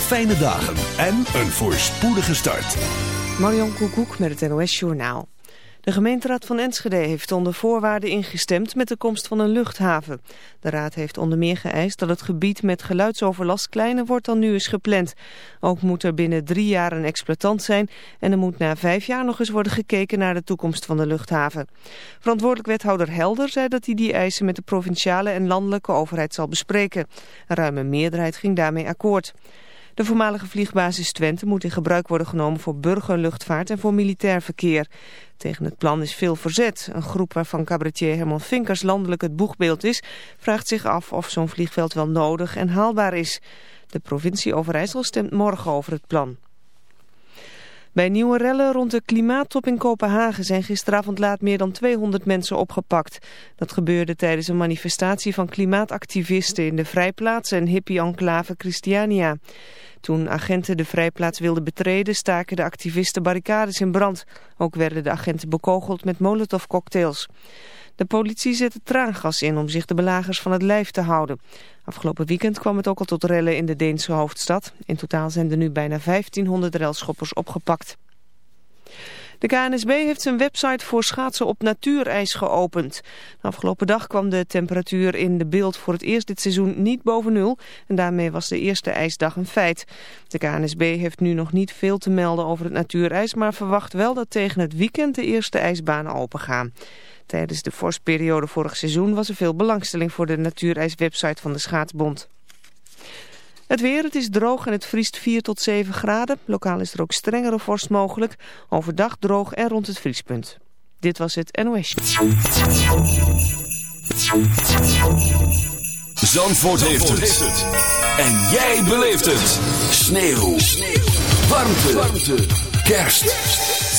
Fijne dagen en een voorspoedige start. Marion Koekoek met het NOS Journaal. De gemeenteraad van Enschede heeft onder voorwaarden ingestemd met de komst van een luchthaven. De raad heeft onder meer geëist dat het gebied met geluidsoverlast kleiner wordt dan nu is gepland. Ook moet er binnen drie jaar een exploitant zijn en er moet na vijf jaar nog eens worden gekeken naar de toekomst van de luchthaven. Verantwoordelijk wethouder Helder zei dat hij die eisen met de provinciale en landelijke overheid zal bespreken. Een ruime meerderheid ging daarmee akkoord. De voormalige vliegbasis Twente moet in gebruik worden genomen voor burgerluchtvaart en voor militair verkeer. Tegen het plan is veel verzet. Een groep waarvan cabaretier Herman Vinkers landelijk het boegbeeld is... vraagt zich af of zo'n vliegveld wel nodig en haalbaar is. De provincie Overijssel stemt morgen over het plan. Bij nieuwe rellen rond de klimaattop in Kopenhagen zijn gisteravond laat meer dan 200 mensen opgepakt. Dat gebeurde tijdens een manifestatie van klimaatactivisten in de Vrijplaats en hippie-enclave Christiania. Toen agenten de vrijplaats wilden betreden staken de activisten barricades in brand. Ook werden de agenten bekogeld met molotovcocktails. De politie zette traangas in om zich de belagers van het lijf te houden. Afgelopen weekend kwam het ook al tot rellen in de Deense hoofdstad. In totaal zijn er nu bijna 1500 relschoppers opgepakt. De KNSB heeft zijn website voor schaatsen op natuurijs geopend. De afgelopen dag kwam de temperatuur in de beeld voor het eerst dit seizoen niet boven nul. En daarmee was de eerste ijsdag een feit. De KNSB heeft nu nog niet veel te melden over het natuurijs... maar verwacht wel dat tegen het weekend de eerste ijsbanen opengaan. Tijdens de vorstperiode vorig seizoen was er veel belangstelling voor de natuurijswebsite van de Schaatsbond. Het weer, het is droog en het vriest 4 tot 7 graden. Lokaal is er ook strengere vorst mogelijk. Overdag droog en rond het vriespunt. Dit was het NOS. Zandvoort, heeft, het. En jij beleeft het. Sneeuw. Warmte. Kerst.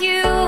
you.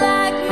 like me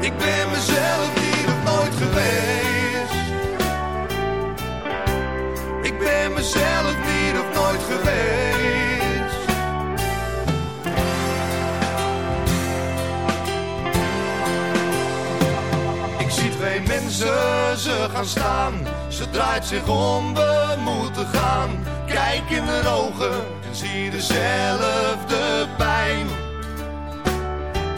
Ik ben mezelf niet of nooit geweest. Ik ben mezelf niet of nooit geweest. Ik zie twee mensen, ze gaan staan. Ze draait zich om, we moeten gaan. Kijk in haar ogen en zie dezelfde pijn.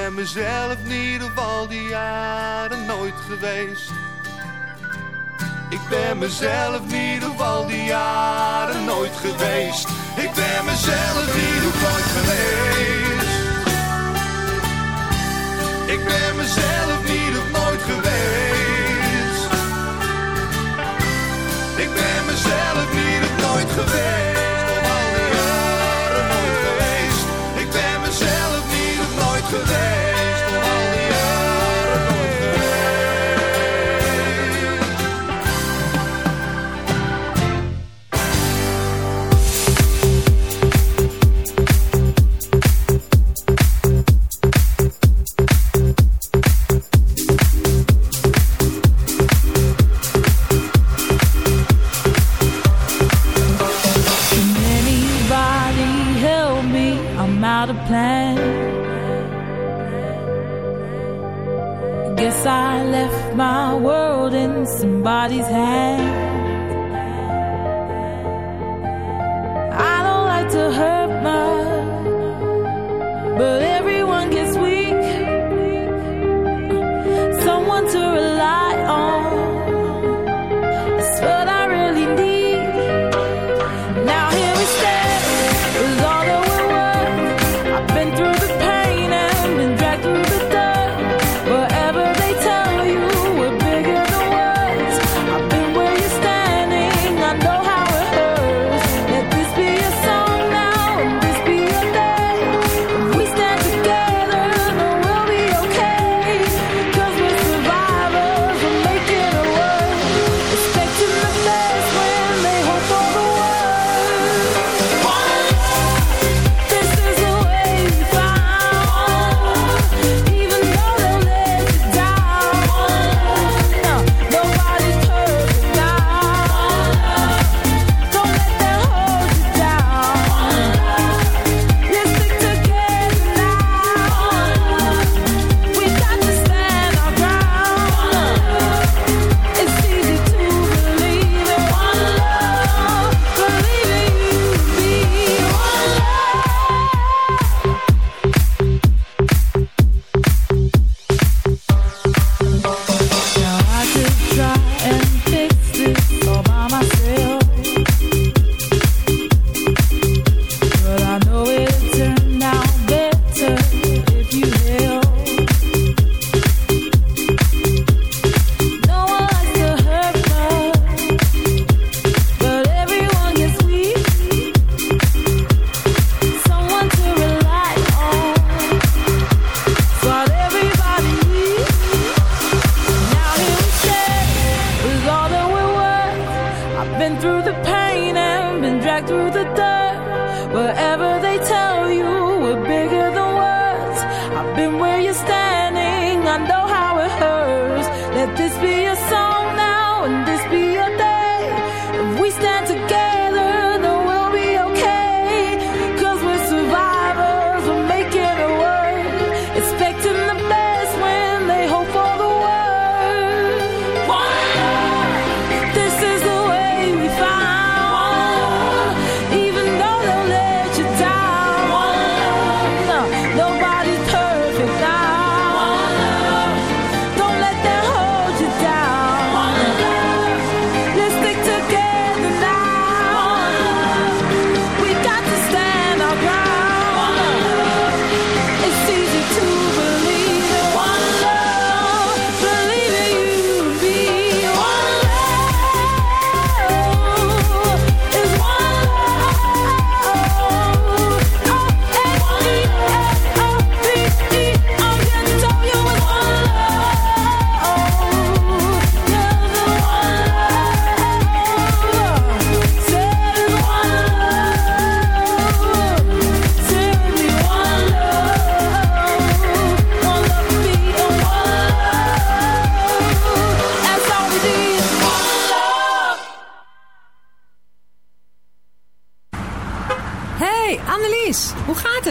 Ben mezelf niet op al die jaren nooit geweest. Ik ben mezelf niet op al die jaren nooit geweest. Ik ben mezelf niet op nooit geweest. Ik ben mezelf niet op nooit geweest. Ik ben mezelf niet op nooit geweest.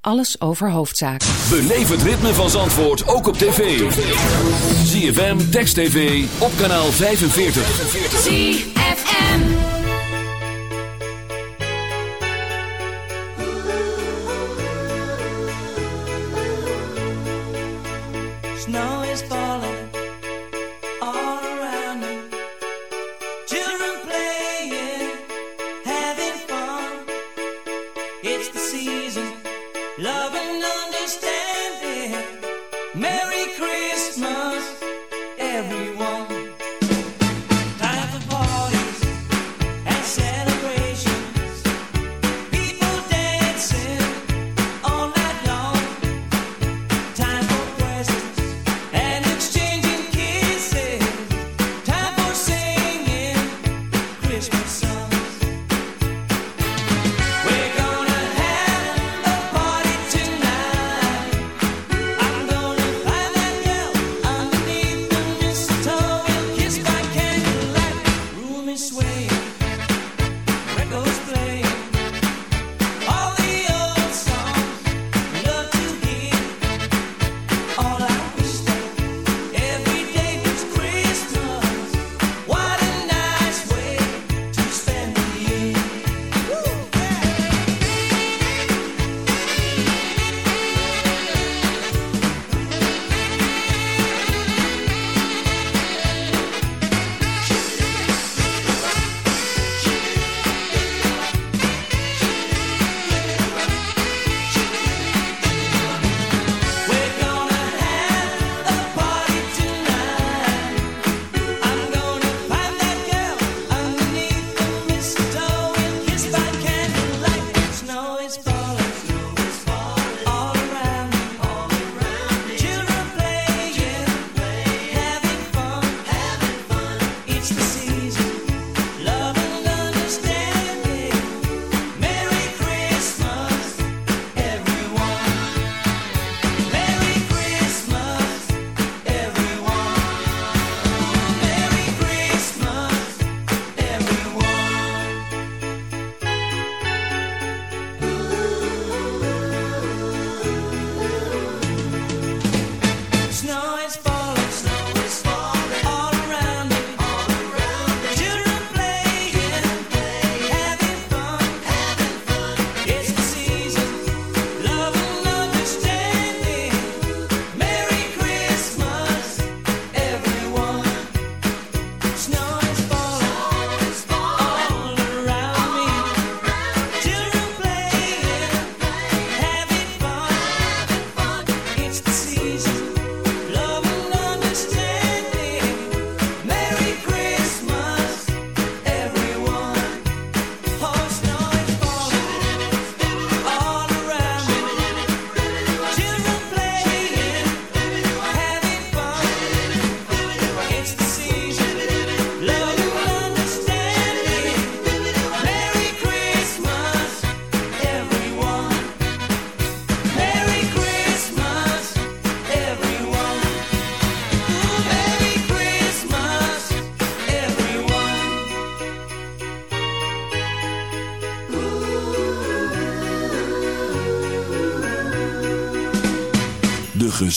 Alles over hoofdzaken. Beleef het ritme van Zandvoort ook op tv. ZFM, Text TV, op kanaal 45. ZFM. Snow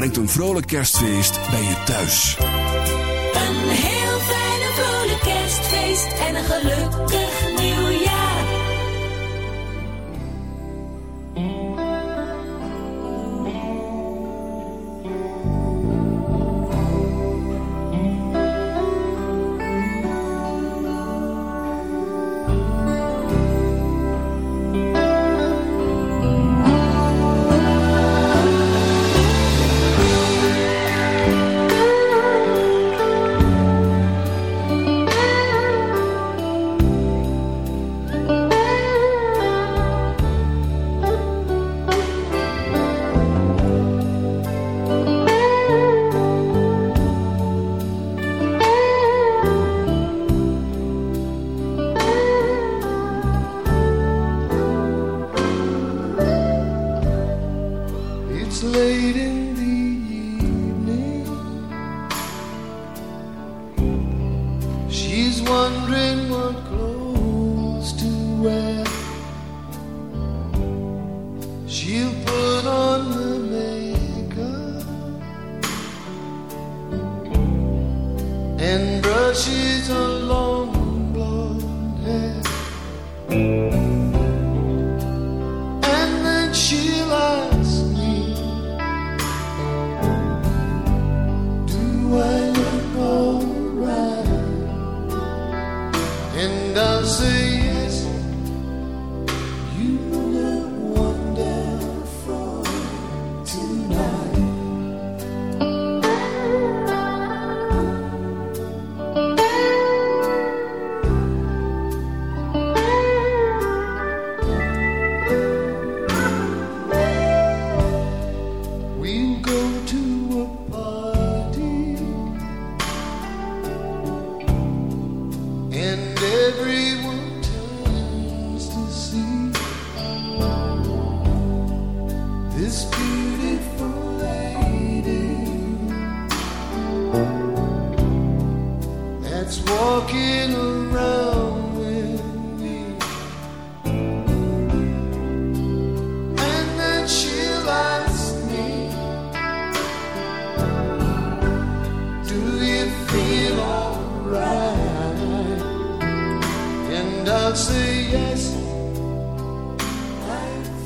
brengt een vrolijk kerstfeest bij je thuis. Een heel fijne vrolijk kerstfeest en een geluk.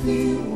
you.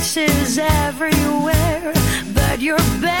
Faces everywhere, but you're better.